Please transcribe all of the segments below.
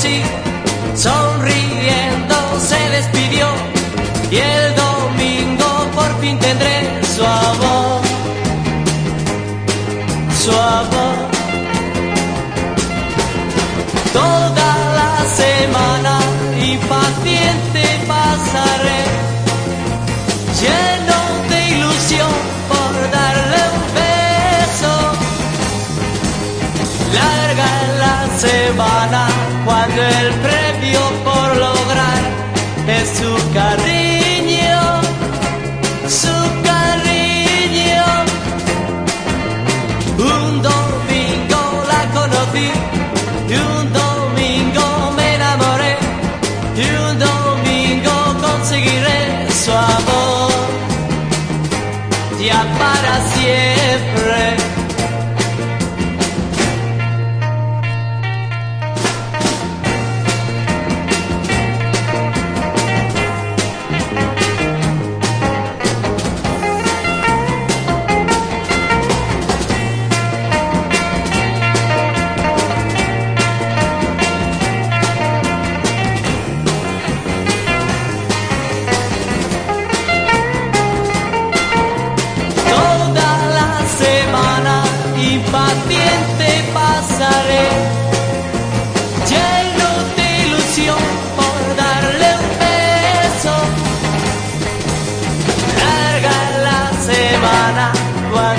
sí, sonriendo se despidió. Y el domingo por fin tendré su amor, su amor. Toda la semana cuando el premio por lograr es su cariño, su cariño. Un domingo la conocí y un domingo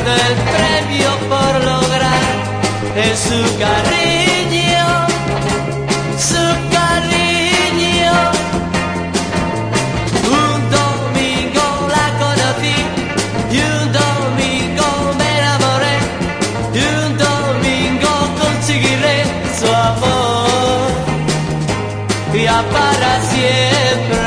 el premio por lograr en su cariño, su cariño. Un domingo la conocí y un domingo me enamoré y un domingo conseguiré su amor ya para siempre.